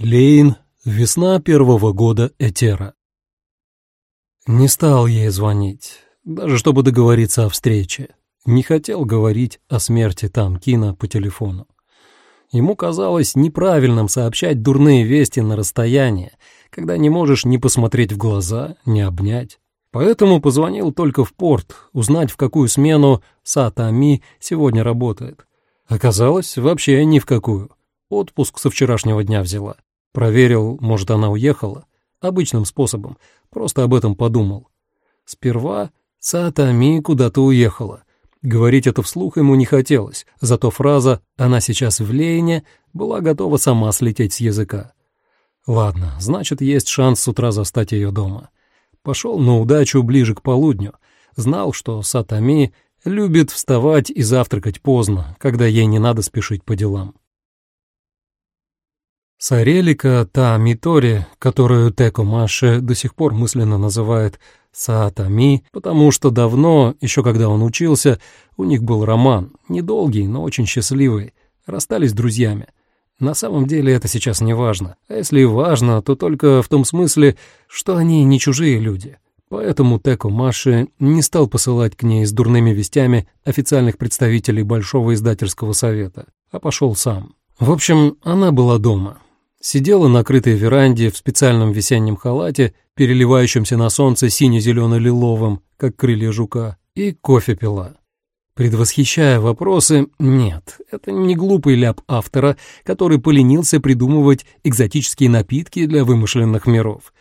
Лейн, весна первого года Этера. Не стал ей звонить, даже чтобы договориться о встрече. Не хотел говорить о смерти Тамкина по телефону. Ему казалось неправильным сообщать дурные вести на расстоянии, когда не можешь ни посмотреть в глаза, ни обнять. Поэтому позвонил только в порт, узнать, в какую смену Сатами сегодня работает. Оказалось, вообще ни в какую. Отпуск со вчерашнего дня взяла. Проверил, может, она уехала. Обычным способом. Просто об этом подумал. Сперва Сатами куда-то уехала. Говорить это вслух ему не хотелось, зато фраза «она сейчас в Лейне» была готова сама слететь с языка. Ладно, значит, есть шанс с утра застать ее дома. Пошел на удачу ближе к полудню. Знал, что Сатами любит вставать и завтракать поздно, когда ей не надо спешить по делам. Сарелика, та Митори, которую Теко Маше до сих пор мысленно называет Саатами, потому что давно, еще когда он учился, у них был роман, недолгий, но очень счастливый, расстались друзьями. На самом деле это сейчас не важно, а если важно, то только в том смысле, что они не чужие люди. Поэтому Теко Маши не стал посылать к ней с дурными вестями официальных представителей Большого издательского совета, а пошел сам. В общем, она была дома, Сидела на крытой веранде в специальном весеннем халате, переливающемся на солнце сине-зелено-лиловым, как крылья жука, и кофе пила. Предвосхищая вопросы, нет, это не глупый ляп автора, который поленился придумывать экзотические напитки для вымышленных миров.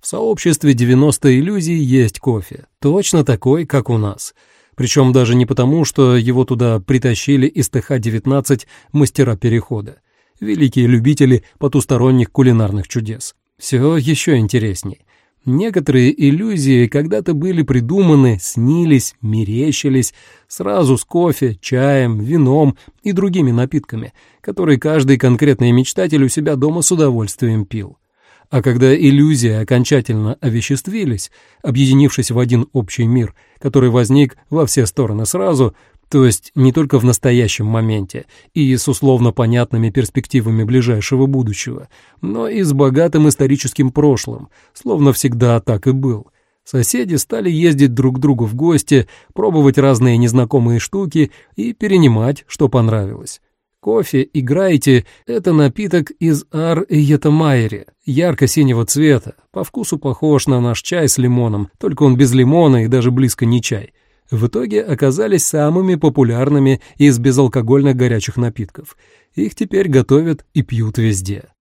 В сообществе 90 иллюзий есть кофе, точно такой, как у нас. Причем даже не потому, что его туда притащили из ТХ-19 мастера перехода великие любители потусторонних кулинарных чудес. Все еще интересней. Некоторые иллюзии когда-то были придуманы, снились, мерещились сразу с кофе, чаем, вином и другими напитками, которые каждый конкретный мечтатель у себя дома с удовольствием пил. А когда иллюзии окончательно овеществились, объединившись в один общий мир, который возник во все стороны сразу, то есть не только в настоящем моменте и с условно понятными перспективами ближайшего будущего, но и с богатым историческим прошлым, словно всегда так и был. Соседи стали ездить друг к другу в гости, пробовать разные незнакомые штуки и перенимать, что понравилось. Кофе «Играйте» — это напиток из ар-ятамайри, ярко-синего цвета, по вкусу похож на наш чай с лимоном, только он без лимона и даже близко не чай — в итоге оказались самыми популярными из безалкогольных горячих напитков. Их теперь готовят и пьют везде.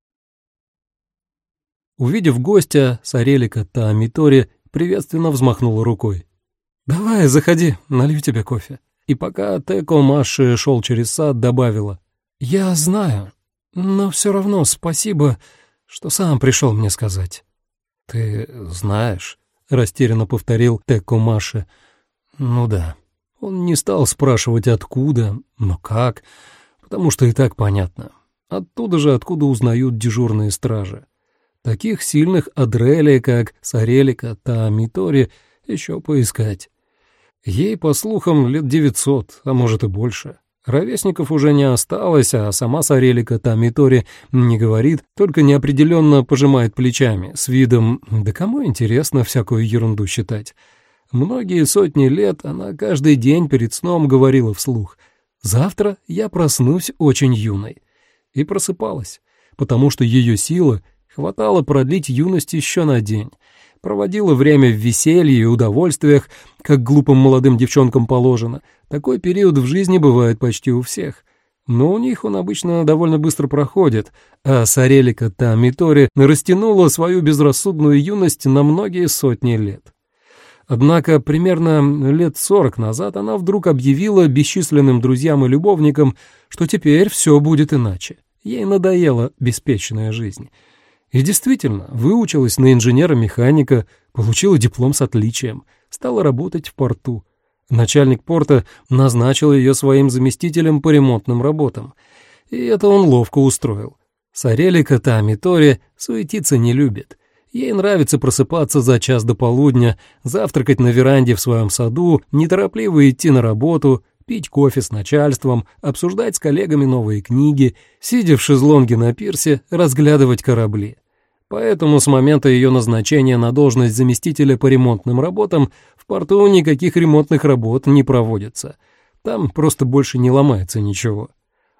Увидев гостя, Сарелика Таамитори приветственно взмахнула рукой. «Давай, заходи, налью тебе кофе». И пока Теко Маши шел через сад, добавила. «Я знаю, но все равно спасибо, что сам пришел мне сказать». «Ты знаешь?» — растерянно повторил Теко Маши. Ну да. Он не стал спрашивать, откуда, но как, потому что и так понятно. Оттуда же, откуда узнают дежурные стражи. Таких сильных Адрели, как Сарелика, Таамитори, еще поискать. Ей, по слухам, лет девятьсот, а может и больше. Ровесников уже не осталось, а сама Сарелика Тамитори не говорит, только неопределенно пожимает плечами, с видом «да кому интересно всякую ерунду считать». Многие сотни лет она каждый день перед сном говорила вслух «Завтра я проснусь очень юной». И просыпалась, потому что ее силы хватало продлить юность еще на день. Проводила время в веселье и удовольствиях, как глупым молодым девчонкам положено. Такой период в жизни бывает почти у всех. Но у них он обычно довольно быстро проходит, а Сарелика Тамитори растянула свою безрассудную юность на многие сотни лет. Однако примерно лет сорок назад она вдруг объявила бесчисленным друзьям и любовникам, что теперь все будет иначе. Ей надоела беспечная жизнь. И действительно, выучилась на инженера-механика, получила диплом с отличием, стала работать в порту. Начальник порта назначил ее своим заместителем по ремонтным работам. И это он ловко устроил. Сарелика Тамитори суетиться не любит. Ей нравится просыпаться за час до полудня, завтракать на веранде в своем саду, неторопливо идти на работу, пить кофе с начальством, обсуждать с коллегами новые книги, сидя в шезлонге на пирсе, разглядывать корабли. Поэтому с момента ее назначения на должность заместителя по ремонтным работам в порту никаких ремонтных работ не проводится. Там просто больше не ломается ничего.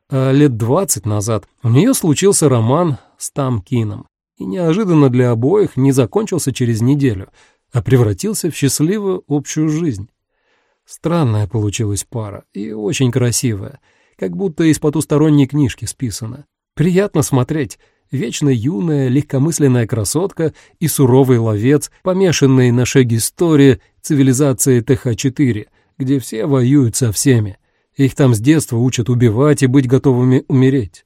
А лет двадцать назад у нее случился роман с Тамкином, и неожиданно для обоих не закончился через неделю, а превратился в счастливую общую жизнь. Странная получилась пара и очень красивая, как будто из потусторонней книжки списана. Приятно смотреть. Вечно юная, легкомысленная красотка и суровый ловец, помешанный на шеге-истории цивилизации ТХ-4, где все воюют со всеми. Их там с детства учат убивать и быть готовыми умереть.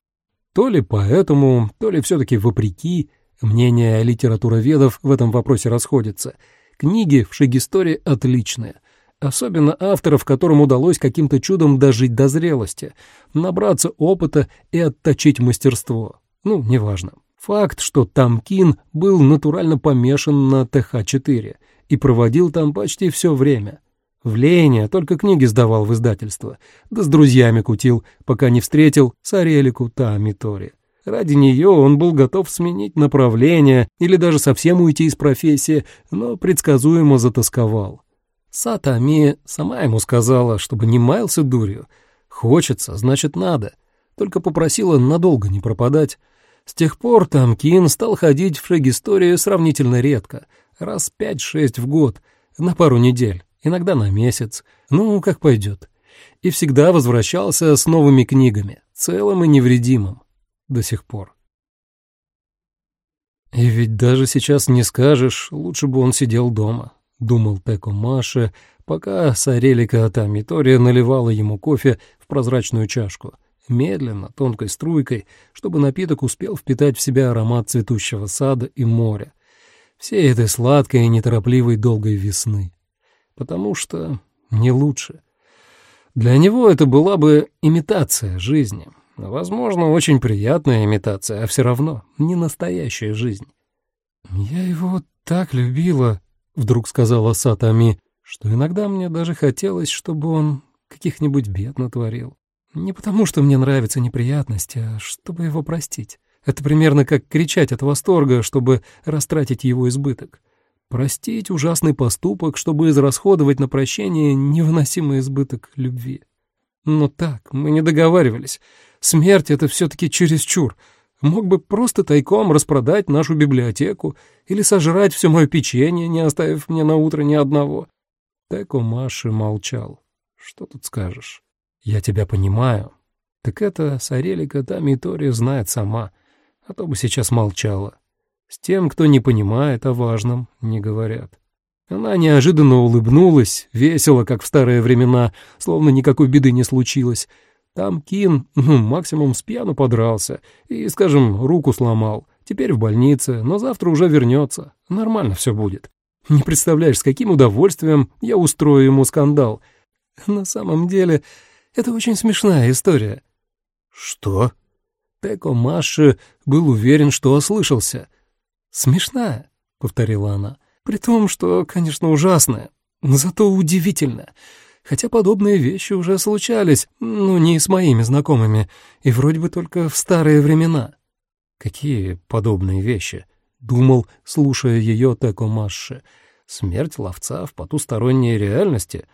То ли поэтому, то ли все-таки вопреки, мнения литературоведов в этом вопросе расходятся. Книги в шеге-истории отличные. Особенно авторов, которым удалось каким-то чудом дожить до зрелости, набраться опыта и отточить мастерство. Ну, неважно. Факт, что Тамкин был натурально помешан на ТХ-4 и проводил там почти все время. В Лене только книги сдавал в издательство, да с друзьями кутил, пока не встретил Сарелику Таамитори. Ради нее он был готов сменить направление или даже совсем уйти из профессии, но предсказуемо затасковал. Сатами сама ему сказала, чтобы не маялся дурью. Хочется, значит, надо. Только попросила надолго не пропадать. С тех пор Тамкин стал ходить в шагисторию сравнительно редко, раз пять-шесть в год, на пару недель, иногда на месяц, ну, как пойдет. И всегда возвращался с новыми книгами, целым и невредимым, до сих пор. И ведь даже сейчас не скажешь, лучше бы он сидел дома, думал Теко Маше, пока Сарелика Атамитори наливала ему кофе в прозрачную чашку, медленно, тонкой струйкой, чтобы напиток успел впитать в себя аромат цветущего сада и моря, всей этой сладкой и неторопливой долгой весны. Потому что не лучше. Для него это была бы имитация жизни. Возможно, очень приятная имитация, а все равно не настоящая жизнь. «Я его так любила», — вдруг сказала Сатами, что иногда мне даже хотелось, чтобы он каких-нибудь бед натворил. Не потому, что мне нравятся неприятности, а чтобы его простить. Это примерно как кричать от восторга, чтобы растратить его избыток. Простить ужасный поступок, чтобы израсходовать на прощение невыносимый избыток любви. Но так, мы не договаривались. Смерть — это все-таки чересчур — Мог бы просто тайком распродать нашу библиотеку или сожрать все мое печенье, не оставив мне на утро ни одного. Теко Маши молчал. Что тут скажешь? Я тебя понимаю. Так это Сарелика та Митори знает сама, а то бы сейчас молчала. С тем, кто не понимает о важном, не говорят. Она неожиданно улыбнулась, весело, как в старые времена, словно никакой беды не случилось, там Кин, ну, максимум с пьяну подрался и, скажем, руку сломал. Теперь в больнице, но завтра уже вернется. Нормально все будет. Не представляешь, с каким удовольствием я устрою ему скандал. На самом деле, это очень смешная история. Что? Теко Маши был уверен, что ослышался. Смешная, повторила она. При том, что, конечно, ужасная, но зато удивительная хотя подобные вещи уже случались, ну, не с моими знакомыми, и вроде бы только в старые времена. Какие подобные вещи? Думал, слушая ее Теко Маши. Смерть ловца в потусторонней реальности?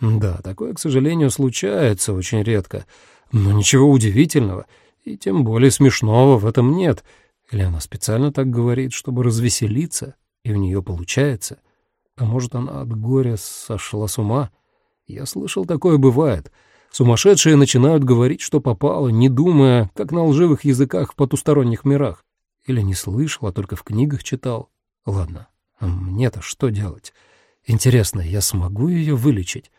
Да, такое, к сожалению, случается очень редко, но ничего удивительного, и тем более смешного в этом нет. Или она специально так говорит, чтобы развеселиться, и у нее получается? А может, она от горя сошла с ума? — я слышал, такое бывает. Сумасшедшие начинают говорить, что попало, не думая, как на лживых языках в потусторонних мирах. Или не слышал, а только в книгах читал. Ладно, а мне-то что делать? Интересно, я смогу ее вылечить?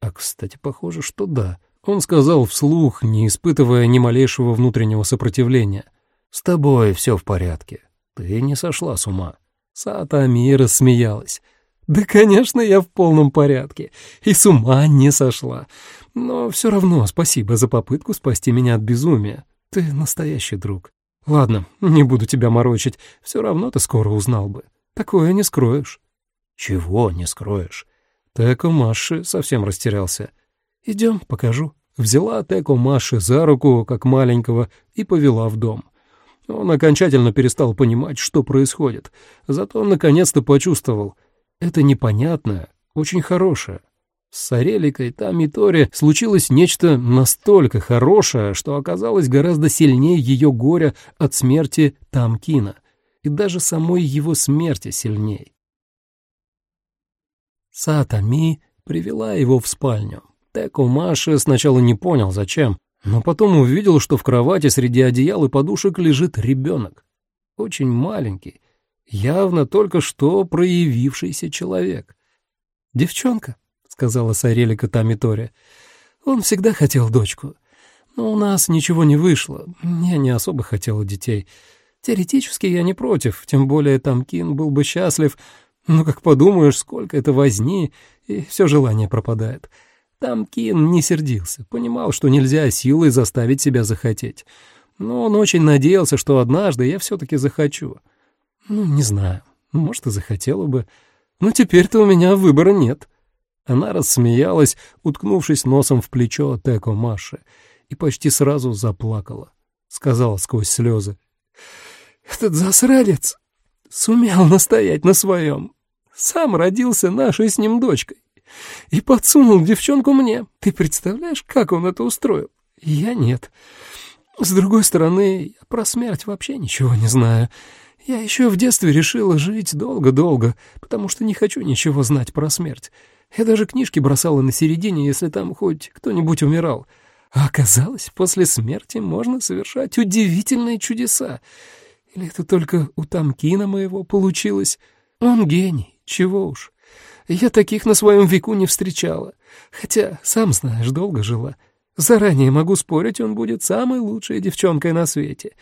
А, кстати, похоже, что да. Он сказал вслух, не испытывая ни малейшего внутреннего сопротивления. «С тобой все в порядке. Ты не сошла с ума». Сата Амира смеялась. Да, конечно, я в полном порядке и с ума не сошла. Но все равно спасибо за попытку спасти меня от безумия. Ты настоящий друг. Ладно, не буду тебя морочить, все равно ты скоро узнал бы. Такое не скроешь. Чего не скроешь? Теко Маши совсем растерялся. Идем, покажу». Взяла Теко Маши за руку, как маленького, и повела в дом. Он окончательно перестал понимать, что происходит, зато он наконец-то почувствовал. Это непонятное, очень хорошее. С Сареликой, там и Тори случилось нечто настолько хорошее, что оказалось гораздо сильнее ее горя от смерти Тамкина, и даже самой его смерти сильней. Сатами привела его в спальню. Теко Маши сначала не понял, зачем, но потом увидел, что в кровати среди одеял и подушек лежит ребенок. Очень маленький, явно только что проявившийся человек. «Девчонка», — сказала Сарелика Тамитори, — «он всегда хотел дочку. Но у нас ничего не вышло, я не особо хотела детей. Теоретически я не против, тем более Тамкин был бы счастлив, но как подумаешь, сколько это возни, и все желание пропадает». Там Кин не сердился, понимал, что нельзя силой заставить себя захотеть. Но он очень надеялся, что однажды я все-таки захочу. Ну, не знаю, может, и захотела бы. Но теперь-то у меня выбора нет. Она рассмеялась, уткнувшись носом в плечо Теко Маши, и почти сразу заплакала. Сказала сквозь слезы. «Этот засранец сумел настоять на своем. Сам родился нашей с ним дочкой и подсунул девчонку мне. Ты представляешь, как он это устроил? Я нет. С другой стороны, про смерть вообще ничего не знаю. Я еще в детстве решила жить долго-долго, потому что не хочу ничего знать про смерть. Я даже книжки бросала на середине, если там хоть кто-нибудь умирал. А оказалось, после смерти можно совершать удивительные чудеса. Или это только у Тамкина моего получилось? Он гений, чего уж. Я таких на своем веку не встречала. Хотя, сам знаешь, долго жила. Заранее могу спорить, он будет самой лучшей девчонкой на свете.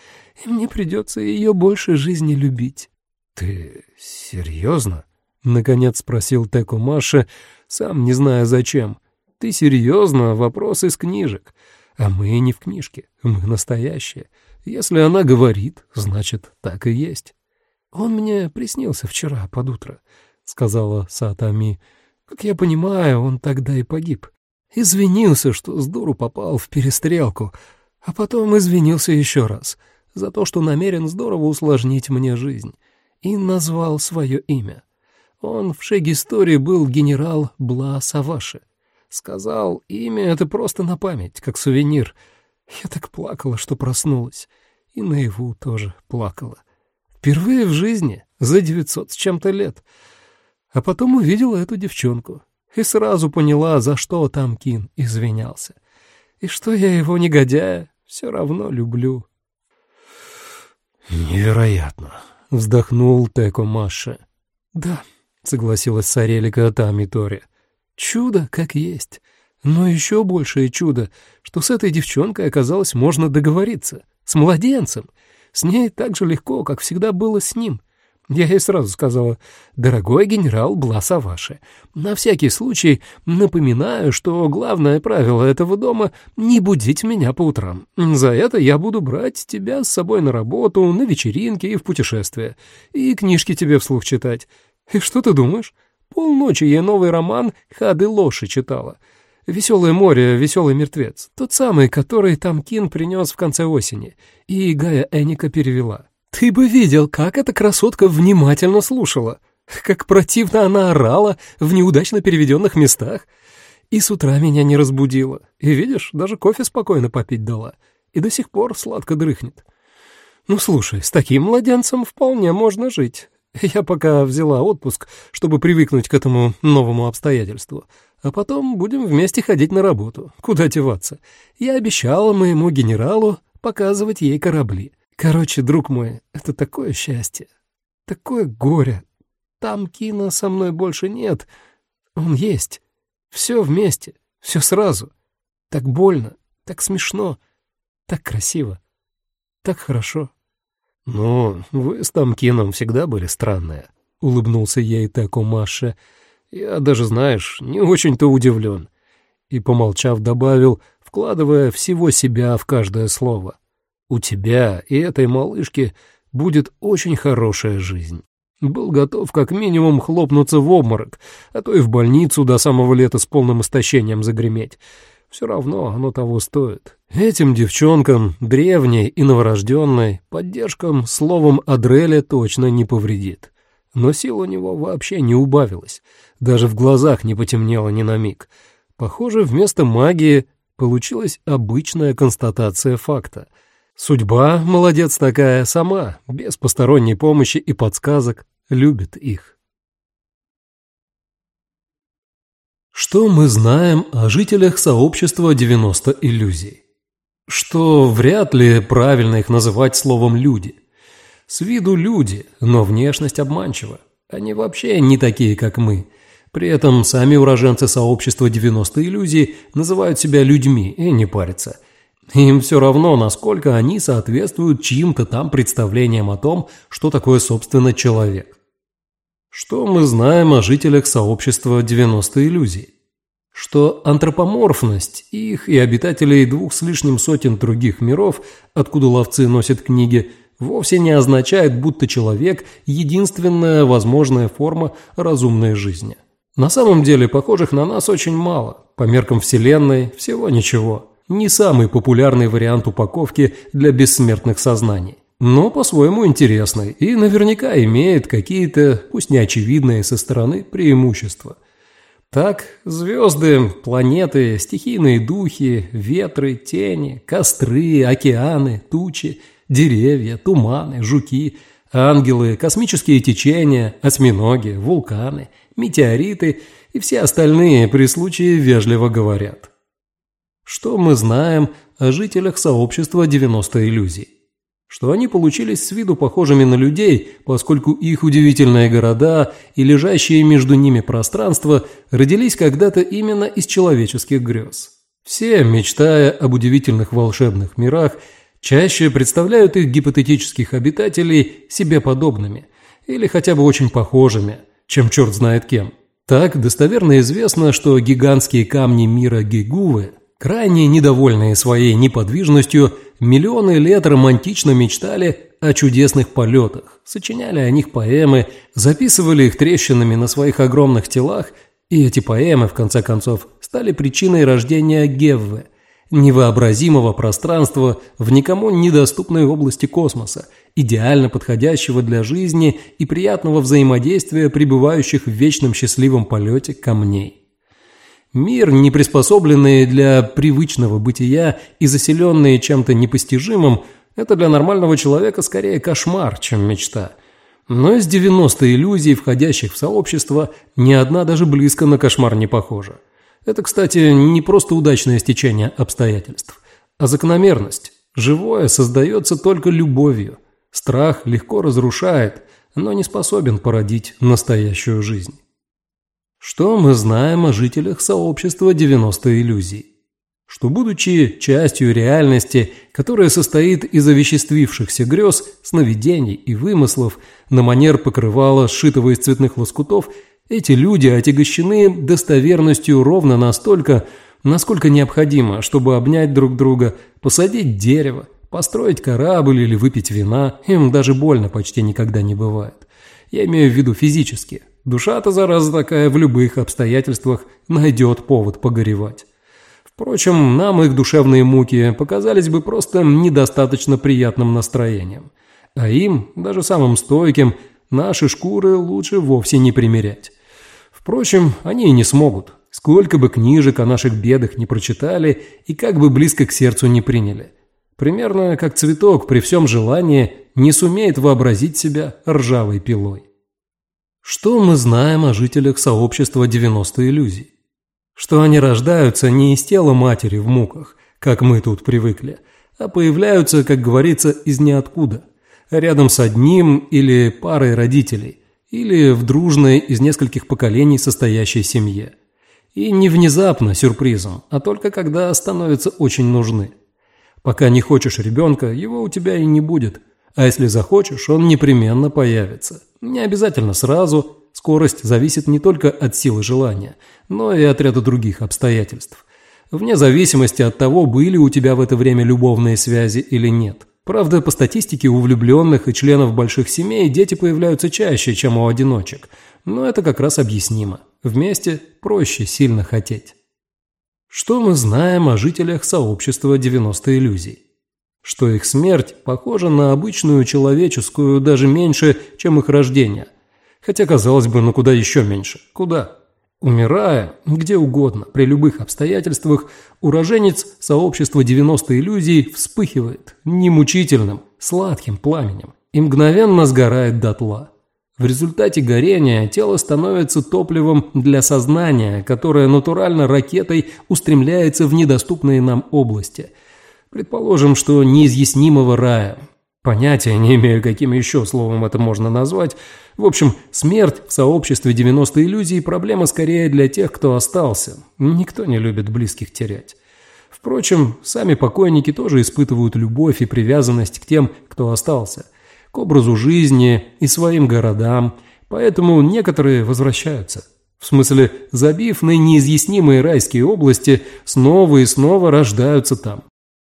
И мне придется ее больше жизни любить». «Ты серьезно?» — наконец спросил Теку Маша, сам не зная зачем. «Ты серьезно? Вопрос из книжек. А мы не в книжке, мы настоящие. Если она говорит, значит, так и есть. Он мне приснился вчера под утро сказала Сатами. Как я понимаю, он тогда и погиб. Извинился, что с дуру попал в перестрелку, а потом извинился еще раз за то, что намерен здорово усложнить мне жизнь, и назвал свое имя. Он в шеге-истории был генерал Бла Саваши. Сказал, имя это просто на память, как сувенир. Я так плакала, что проснулась. И наяву тоже плакала. Впервые в жизни, за девятьсот с чем-то лет — а потом увидела эту девчонку и сразу поняла, за что там Кин извинялся. И что я его, негодяя, все равно люблю. «Невероятно!» — вздохнул Теко Маша. «Да», — согласилась Сарелика Тами Тори. «Чудо как есть. Но еще большее чудо, что с этой девчонкой оказалось можно договориться. С младенцем. С ней так же легко, как всегда было с ним. Я ей сразу сказала, «Дорогой генерал Бласаваши, на всякий случай напоминаю, что главное правило этого дома — не будить меня по утрам. За это я буду брать тебя с собой на работу, на вечеринки и в путешествия, и книжки тебе вслух читать. И что ты думаешь? Полночи я новый роман «Хады Лоши» читала. «Веселое море, веселый мертвец», тот самый, который Тамкин принес в конце осени, и Гая Эника перевела. Ты бы видел, как эта красотка внимательно слушала, как противно она орала в неудачно переведенных местах. И с утра меня не разбудила. И видишь, даже кофе спокойно попить дала. И до сих пор сладко дрыхнет. Ну, слушай, с таким младенцем вполне можно жить. Я пока взяла отпуск, чтобы привыкнуть к этому новому обстоятельству. А потом будем вместе ходить на работу. Куда деваться? Я обещала моему генералу показывать ей корабли. Короче, друг мой, это такое счастье, такое горе. Там Кина со мной больше нет. Он есть. Все вместе, все сразу. Так больно, так смешно, так красиво, так хорошо. «Ну, вы с Тамкином всегда были странные», — улыбнулся ей Тако Маша. «Я даже, знаешь, не очень-то удивлен». И, помолчав, добавил, вкладывая всего себя в каждое слово. У тебя и этой малышки будет очень хорошая жизнь. Был готов как минимум хлопнуться в обморок, а то и в больницу до самого лета с полным истощением загреметь. Все равно оно того стоит. Этим девчонкам, древней и новорожденной, поддержкам словом Адреля точно не повредит. Но сил у него вообще не убавилось, даже в глазах не потемнело ни на миг. Похоже, вместо магии получилась обычная констатация факта. Судьба, молодец такая, сама, без посторонней помощи и подсказок, любит их. Что мы знаем о жителях сообщества 90 иллюзий? Что вряд ли правильно их называть словом «люди». С виду люди, но внешность обманчива. Они вообще не такие, как мы. При этом сами уроженцы сообщества 90 иллюзий называют себя людьми и не парятся. Им все равно, насколько они соответствуют чьим-то там представлениям о том, что такое, собственно, человек. Что мы знаем о жителях сообщества 90 иллюзий? Что антропоморфность их и обитателей двух с лишним сотен других миров, откуда ловцы носят книги, вовсе не означает, будто человек – единственная возможная форма разумной жизни. На самом деле похожих на нас очень мало. По меркам Вселенной всего ничего. Не самый популярный вариант упаковки для бессмертных сознаний но по-своему интересный и наверняка имеет какие-то, пусть не очевидные со стороны, преимущества. Так, звезды, планеты, стихийные духи, ветры, тени, костры, океаны, тучи, деревья, туманы, жуки, ангелы, космические течения, осьминоги, вулканы, метеориты и все остальные при случае вежливо говорят. Что мы знаем о жителях сообщества 90 иллюзий? что они получились с виду похожими на людей, поскольку их удивительные города и лежащие между ними пространства родились когда-то именно из человеческих грез. Все, мечтая об удивительных волшебных мирах, чаще представляют их гипотетических обитателей себе подобными или хотя бы очень похожими, чем черт знает кем. Так достоверно известно, что гигантские камни мира Гигувы, крайне недовольные своей неподвижностью, Миллионы лет романтично мечтали о чудесных полетах, сочиняли о них поэмы, записывали их трещинами на своих огромных телах, и эти поэмы, в конце концов, стали причиной рождения Гевве, невообразимого пространства в никому недоступной области космоса, идеально подходящего для жизни и приятного взаимодействия пребывающих в вечном счастливом полете камней. Мир, не приспособленный для привычного бытия и заселенный чем-то непостижимым, это для нормального человека скорее кошмар, чем мечта. Но из 90 иллюзий, входящих в сообщество, ни одна даже близко на кошмар не похожа. Это, кстати, не просто удачное стечение обстоятельств, а закономерность. Живое создается только любовью. Страх легко разрушает, но не способен породить настоящую жизнь. Что мы знаем о жителях сообщества 90 иллюзий? Что, будучи частью реальности, которая состоит из овеществившихся грез, сновидений и вымыслов, на манер покрывала, сшитого из цветных лоскутов, эти люди отягощены достоверностью ровно настолько, насколько необходимо, чтобы обнять друг друга, посадить дерево, построить корабль или выпить вина, им даже больно почти никогда не бывает. Я имею в виду физически, Душа-то, зараза такая, в любых обстоятельствах найдет повод погоревать. Впрочем, нам их душевные муки показались бы просто недостаточно приятным настроением. А им, даже самым стойким, наши шкуры лучше вовсе не примерять. Впрочем, они и не смогут. Сколько бы книжек о наших бедах не прочитали и как бы близко к сердцу не приняли. Примерно как цветок при всем желании не сумеет вообразить себя ржавой пилой. Что мы знаем о жителях сообщества 90 иллюзий? Что они рождаются не из тела матери в муках, как мы тут привыкли, а появляются, как говорится, из ниоткуда, рядом с одним или парой родителей, или в дружной из нескольких поколений состоящей семье. И не внезапно, сюрпризом, а только когда становятся очень нужны. Пока не хочешь ребенка, его у тебя и не будет, а если захочешь, он непременно появится. Не обязательно сразу. Скорость зависит не только от силы желания, но и от ряда других обстоятельств. Вне зависимости от того, были у тебя в это время любовные связи или нет. Правда, по статистике у влюбленных и членов больших семей дети появляются чаще, чем у одиночек. Но это как раз объяснимо. Вместе проще сильно хотеть. Что мы знаем о жителях сообщества 90 иллюзий? Что их смерть похожа на обычную человеческую даже меньше, чем их рождение. Хотя, казалось бы, ну куда еще меньше? Куда? Умирая, где угодно, при любых обстоятельствах, уроженец сообщества 90 иллюзий вспыхивает немучительным, сладким пламенем и мгновенно сгорает дотла. В результате горения тело становится топливом для сознания, которое натурально ракетой устремляется в недоступные нам области. Предположим, что неизъяснимого рая. Понятия не имею, каким еще словом это можно назвать. В общем, смерть в сообществе 90 иллюзий – проблема скорее для тех, кто остался. Никто не любит близких терять. Впрочем, сами покойники тоже испытывают любовь и привязанность к тем, кто остался – к образу жизни и своим городам, поэтому некоторые возвращаются. В смысле, забив на неизъяснимые райские области, снова и снова рождаются там.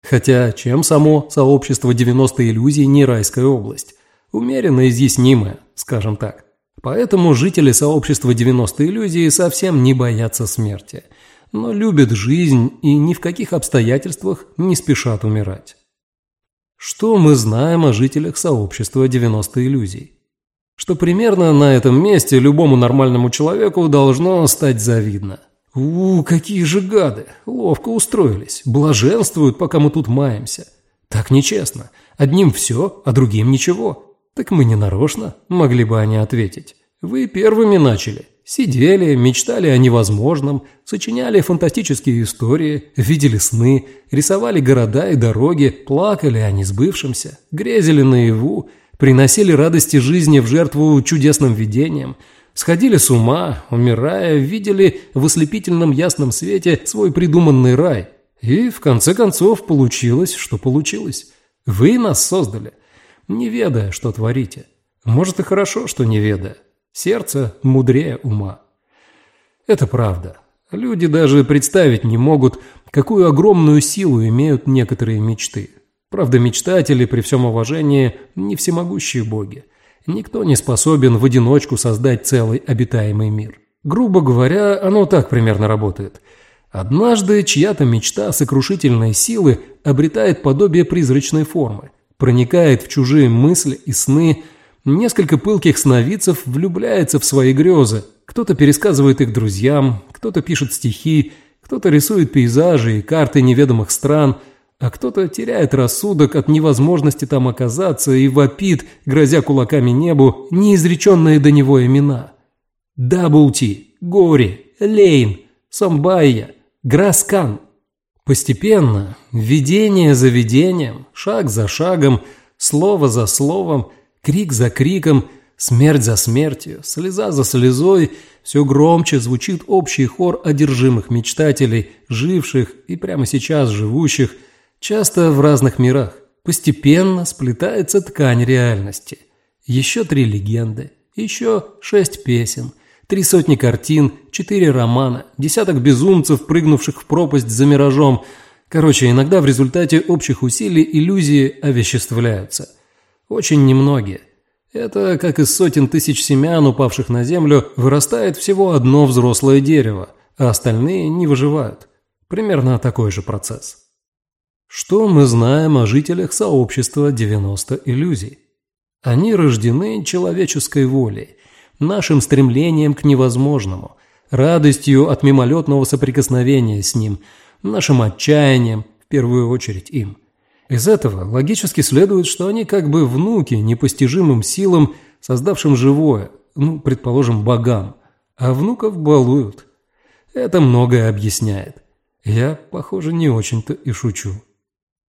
Хотя чем само сообщество 90 иллюзий не райская область? Умеренно изъяснимая, скажем так. Поэтому жители сообщества 90 иллюзий совсем не боятся смерти, но любят жизнь и ни в каких обстоятельствах не спешат умирать. Что мы знаем о жителях сообщества 90 иллюзий? Что примерно на этом месте любому нормальному человеку должно стать завидно. У, какие же гады! Ловко устроились, блаженствуют, пока мы тут маемся. Так нечестно. Одним все, а другим ничего. Так мы не нарочно, могли бы они ответить. Вы первыми начали. Сидели, мечтали о невозможном, сочиняли фантастические истории, видели сны, рисовали города и дороги, плакали о несбывшемся, грезили наяву, приносили радости жизни в жертву чудесным видениям, сходили с ума, умирая, видели в ослепительном ясном свете свой придуманный рай. И в конце концов получилось, что получилось. Вы нас создали, не ведая, что творите. Может и хорошо, что не ведая. Сердце мудрее ума. Это правда. Люди даже представить не могут, какую огромную силу имеют некоторые мечты. Правда, мечтатели, при всем уважении, не всемогущие боги. Никто не способен в одиночку создать целый обитаемый мир. Грубо говоря, оно так примерно работает. Однажды чья-то мечта сокрушительной силы обретает подобие призрачной формы, проникает в чужие мысли и сны – Несколько пылких сновидцев влюбляется в свои грезы. Кто-то пересказывает их друзьям, кто-то пишет стихи, кто-то рисует пейзажи и карты неведомых стран, а кто-то теряет рассудок от невозможности там оказаться и вопит, грозя кулаками небу, неизреченные до него имена. Даблти, Гори, Лейн, Самбайя, Граскан. Постепенно, видение за видением, шаг за шагом, слово за словом – Крик за криком, смерть за смертью, слеза за слезой, все громче звучит общий хор одержимых мечтателей, живших и прямо сейчас живущих, часто в разных мирах. Постепенно сплетается ткань реальности. Еще три легенды, еще шесть песен, три сотни картин, четыре романа, десяток безумцев, прыгнувших в пропасть за миражом. Короче, иногда в результате общих усилий иллюзии овеществляются. Очень немногие. Это, как из сотен тысяч семян, упавших на землю, вырастает всего одно взрослое дерево, а остальные не выживают. Примерно такой же процесс. Что мы знаем о жителях сообщества 90 иллюзий? Они рождены человеческой волей, нашим стремлением к невозможному, радостью от мимолетного соприкосновения с ним, нашим отчаянием, в первую очередь им – из этого логически следует, что они как бы внуки непостижимым силам, создавшим живое, ну, предположим, богам, а внуков балуют. Это многое объясняет. Я, похоже, не очень-то и шучу.